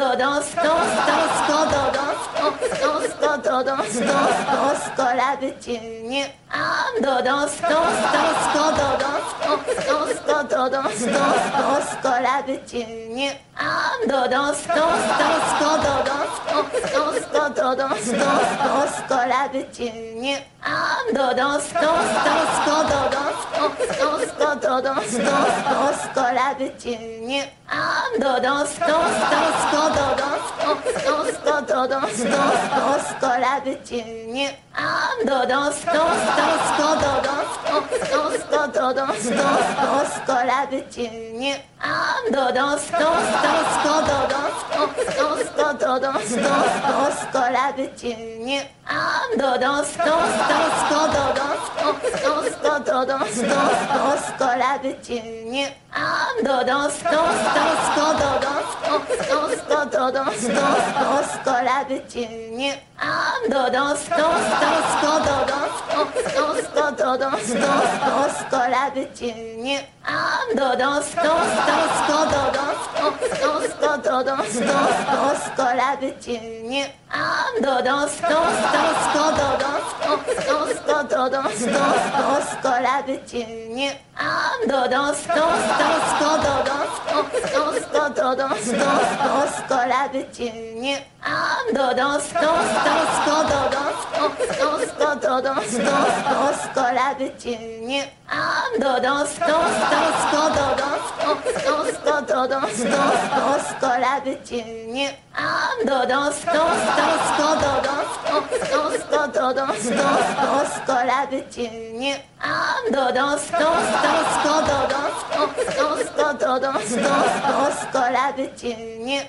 ドドンスドンスドンスコドドンスドンスコドドンスドンスドンスコラブ注入ドドンスドンスドンスコドドンスドンスコドドンスドンスドンスコラブ注入ドドンスドンスドンスコドドンスドンスコドドンスドンスドンスコラブ注入ドドンスドンスドンスコドドンスドンスコドドンスドンスドンスコラブ注入ドドンスドンスドンスコスドンスコドドストストストラブ注入ュードドストストストストドドストストストドドストストストラブ注入ュードドストストストストドドストストドドストストストラブ注入ュードドストストストドドストストドドストストストラブ注入ュードドストストストドドストストスコドドンストストストラブチューニュアンドドンストストスコドドンストストスコドドンストストストラブチューニュアンドドンストストスコドドンストストスコドドンストストストラブチューニュアンドドンストストスコドドンストストスコドドンストストストラブチューニュアンドドンストストスコ stodon, sto, sto, sto razy dziennie. A, dodon, sto, sto, sto, dodon, sto, sto, sto, dodon, sto, sto, sto razy dziennie. A, dodon, sto, sto, sto, dodon, sto, sto, sto, dodon, sto, sto, sto razy dziennie. A, dodon, sto, sto, sto, sto, sto, どどどすとすとすとラブチューニュあーどどすとすとすとどどすとすとすとどどすとすとすとラブチューニュ